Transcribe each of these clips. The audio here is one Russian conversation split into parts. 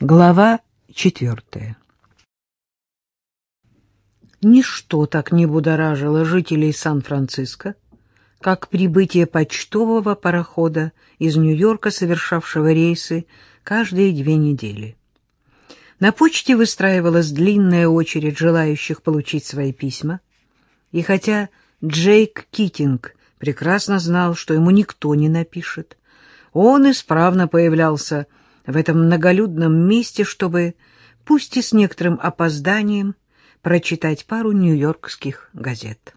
Глава четвертая Ничто так не будоражило жителей Сан-Франциско, как прибытие почтового парохода из Нью-Йорка, совершавшего рейсы каждые две недели. На почте выстраивалась длинная очередь желающих получить свои письма, и хотя Джейк Китинг прекрасно знал, что ему никто не напишет, он исправно появлялся этом многолюдном месте, чтобы, пусть и с некоторым опозданием, прочитать пару нью-йоркских газет.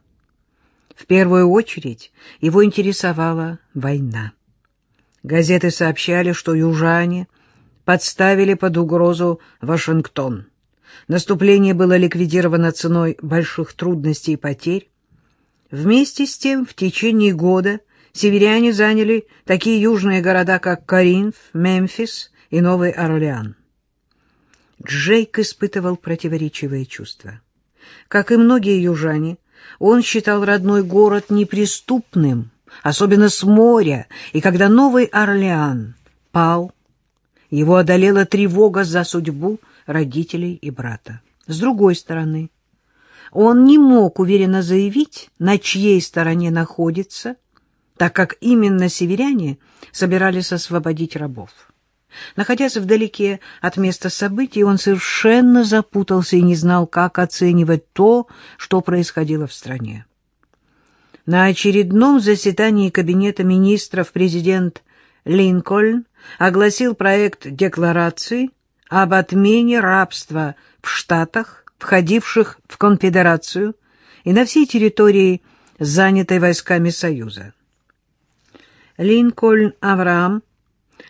В первую очередь его интересовала война. Газеты сообщали, что южане подставили под угрозу Вашингтон. Наступление было ликвидировано ценой больших трудностей и потерь. Вместе с тем, в течение года северяне заняли такие южные города, как Коринф, Мемфис и Новый Орлеан. Джейк испытывал противоречивые чувства. Как и многие южане, он считал родной город неприступным, особенно с моря, и когда Новый Орлеан пал, его одолела тревога за судьбу родителей и брата. С другой стороны, он не мог уверенно заявить, на чьей стороне находится, так как именно северяне собирались освободить рабов. Находясь вдалеке от места событий, он совершенно запутался и не знал, как оценивать то, что происходило в стране. На очередном заседании Кабинета министров президент Линкольн огласил проект декларации об отмене рабства в штатах, входивших в конфедерацию, и на всей территории, занятой войсками Союза. Линкольн Авраам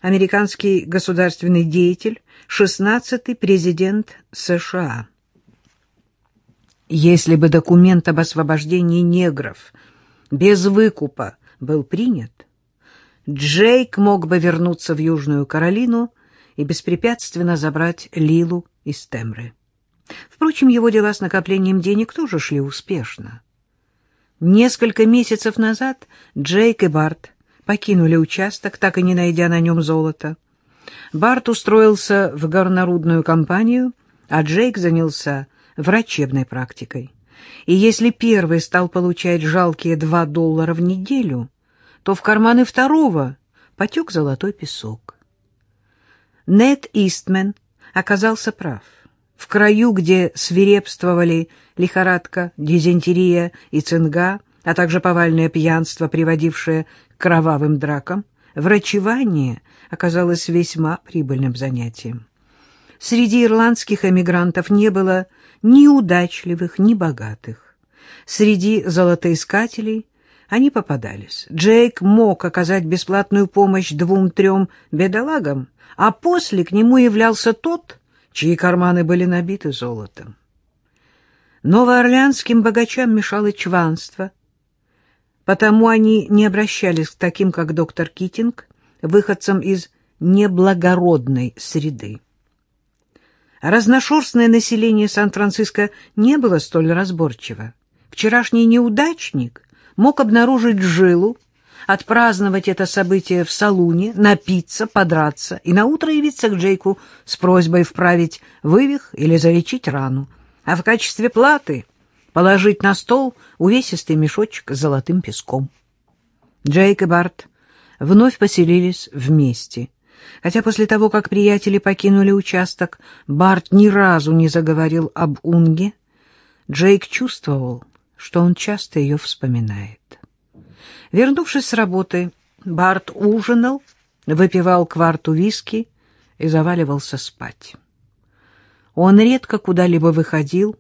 американский государственный деятель, 16-й президент США. Если бы документ об освобождении негров без выкупа был принят, Джейк мог бы вернуться в Южную Каролину и беспрепятственно забрать Лилу из Темры. Впрочем, его дела с накоплением денег тоже шли успешно. Несколько месяцев назад Джейк и Барт покинули участок, так и не найдя на нем золота. Барт устроился в горнорудную компанию, а Джейк занялся врачебной практикой. И если первый стал получать жалкие два доллара в неделю, то в карманы второго потек золотой песок. Нед Истмен оказался прав. В краю, где свирепствовали лихорадка, дизентерия и цинга, а также повальное пьянство, приводившее к кровавым дракам, врачевание оказалось весьма прибыльным занятием. Среди ирландских эмигрантов не было ни удачливых, ни богатых. Среди золотоискателей они попадались. Джейк мог оказать бесплатную помощь двум-трем бедолагам, а после к нему являлся тот, чьи карманы были набиты золотом. Новоорлеанским богачам мешало чванство, Потому они не обращались к таким, как доктор Китинг, выходцам из неблагородной среды. Разношерстное население Сан-Франциско не было столь разборчиво. Вчерашний неудачник мог обнаружить жилу, отпраздновать это событие в салуне, напиться, подраться и наутро явиться к Джейку с просьбой вправить вывих или залечить рану, а в качестве платы — положить на стол увесистый мешочек с золотым песком. Джейк и Барт вновь поселились вместе. Хотя после того, как приятели покинули участок, Барт ни разу не заговорил об Унге, Джейк чувствовал, что он часто ее вспоминает. Вернувшись с работы, Барт ужинал, выпивал кварту виски и заваливался спать. Он редко куда-либо выходил,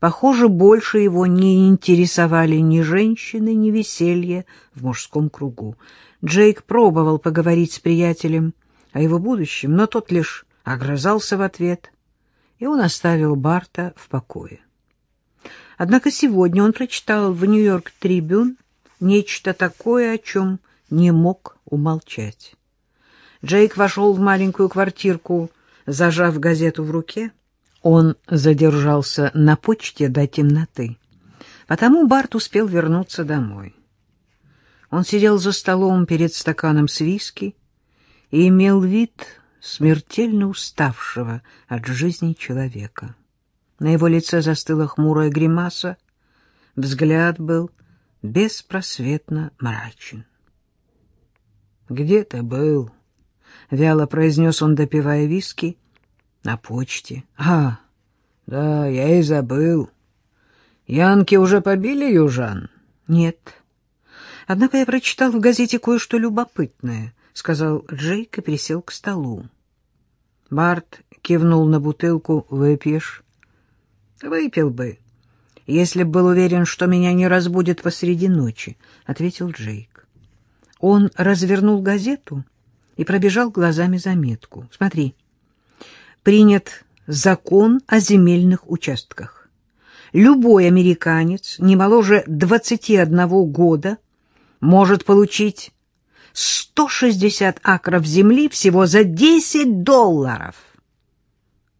Похоже, больше его не интересовали ни женщины, ни веселье в мужском кругу. Джейк пробовал поговорить с приятелем о его будущем, но тот лишь огрызался в ответ, и он оставил Барта в покое. Однако сегодня он прочитал в «Нью-Йорк Трибюн» нечто такое, о чем не мог умолчать. Джейк вошел в маленькую квартирку, зажав газету в руке. Он задержался на почте до темноты, потому Барт успел вернуться домой. Он сидел за столом перед стаканом с виски и имел вид смертельно уставшего от жизни человека. На его лице застыла хмурая гримаса, взгляд был беспросветно мрачен. «Где ты был?» — вяло произнес он, допивая виски. «На почте». «А, да, я и забыл. Янки уже побили южан?» «Нет. Однако я прочитал в газете кое-что любопытное», — сказал Джейк и присел к столу. Барт кивнул на бутылку. «Выпьешь?» «Выпил бы, если б был уверен, что меня не разбудит посреди ночи», — ответил Джейк. Он развернул газету и пробежал глазами заметку. «Смотри, принят закон о земельных участках. Любой американец не моложе 21 года может получить 160 акров земли всего за 10 долларов.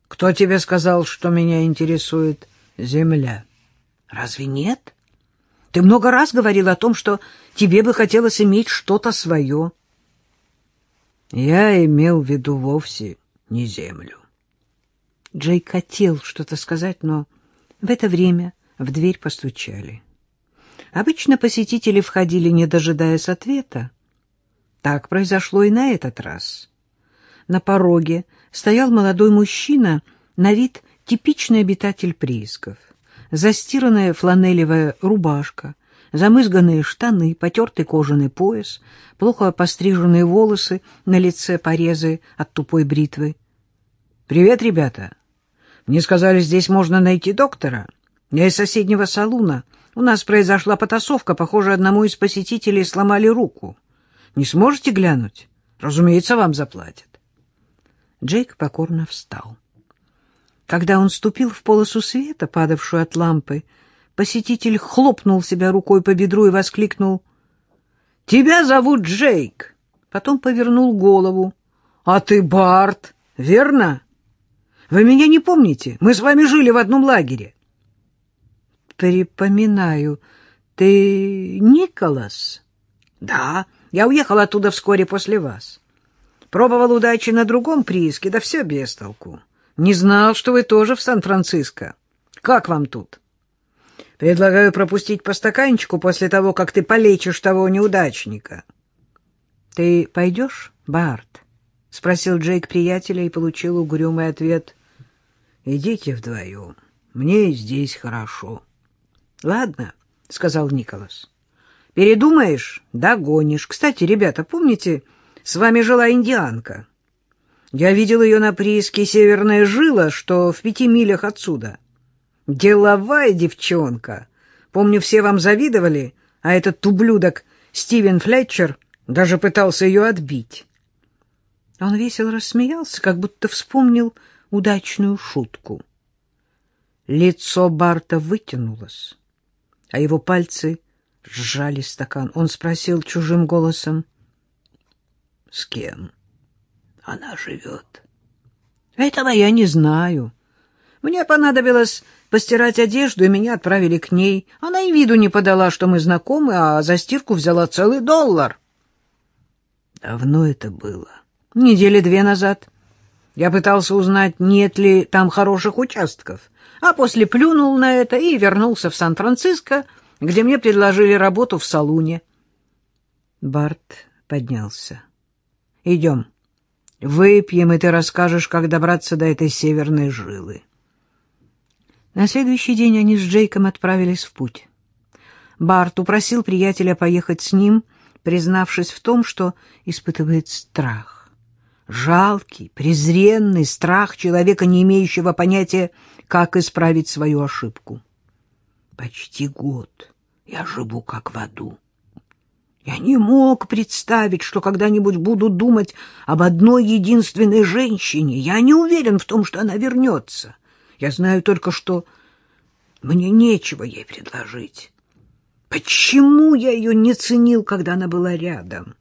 Кто тебе сказал, что меня интересует земля? Разве нет? Ты много раз говорил о том, что тебе бы хотелось иметь что-то свое. Я имел в виду вовсе не землю. Джейк хотел что-то сказать, но в это время в дверь постучали. Обычно посетители входили, не дожидаясь ответа. Так произошло и на этот раз. На пороге стоял молодой мужчина, на вид типичный обитатель приисков. Застиранная фланелевая рубашка, замызганные штаны, потертый кожаный пояс, плохо постриженные волосы, на лице порезы от тупой бритвы. «Привет, ребята! Мне сказали, здесь можно найти доктора. Я из соседнего салуна. У нас произошла потасовка, похоже, одному из посетителей сломали руку». Не сможете глянуть? Разумеется, вам заплатят. Джейк покорно встал. Когда он ступил в полосу света, падавшую от лампы, посетитель хлопнул себя рукой по бедру и воскликнул «Тебя зовут Джейк!» Потом повернул голову. «А ты Барт, верно? Вы меня не помните? Мы с вами жили в одном лагере». «Припоминаю, ты Николас?» «Да». Я уехал оттуда вскоре после вас. Пробовал удачи на другом прииске, да все без толку. Не знал, что вы тоже в Сан-Франциско. Как вам тут? Предлагаю пропустить по стаканчику после того, как ты полечишь того неудачника. — Ты пойдешь, Барт? — спросил Джейк приятеля и получил угрюмый ответ. — Идите вдвоем. Мне здесь хорошо. — Ладно, — сказал Николас. Передумаешь — догонишь. Кстати, ребята, помните, с вами жила индианка? Я видел ее на прииске «Северная жила», что в пяти милях отсюда. Деловая девчонка. Помню, все вам завидовали, а этот ублюдок Стивен Флетчер даже пытался ее отбить. Он весело рассмеялся, как будто вспомнил удачную шутку. Лицо Барта вытянулось, а его пальцы — сжали стакан. Он спросил чужим голосом. — С кем она живет? — Этого я не знаю. Мне понадобилось постирать одежду, и меня отправили к ней. Она и виду не подала, что мы знакомы, а за стирку взяла целый доллар. — Давно это было? — Недели две назад. Я пытался узнать, нет ли там хороших участков, а после плюнул на это и вернулся в Сан-Франциско, — где мне предложили работу в салуне. Барт поднялся. — Идем. Выпьем, и ты расскажешь, как добраться до этой северной жилы. На следующий день они с Джейком отправились в путь. Барт упросил приятеля поехать с ним, признавшись в том, что испытывает страх. Жалкий, презренный страх человека, не имеющего понятия, как исправить свою ошибку. Почти год я живу как в аду. Я не мог представить, что когда-нибудь буду думать об одной единственной женщине. Я не уверен в том, что она вернется. Я знаю только, что мне нечего ей предложить. Почему я ее не ценил, когда она была рядом?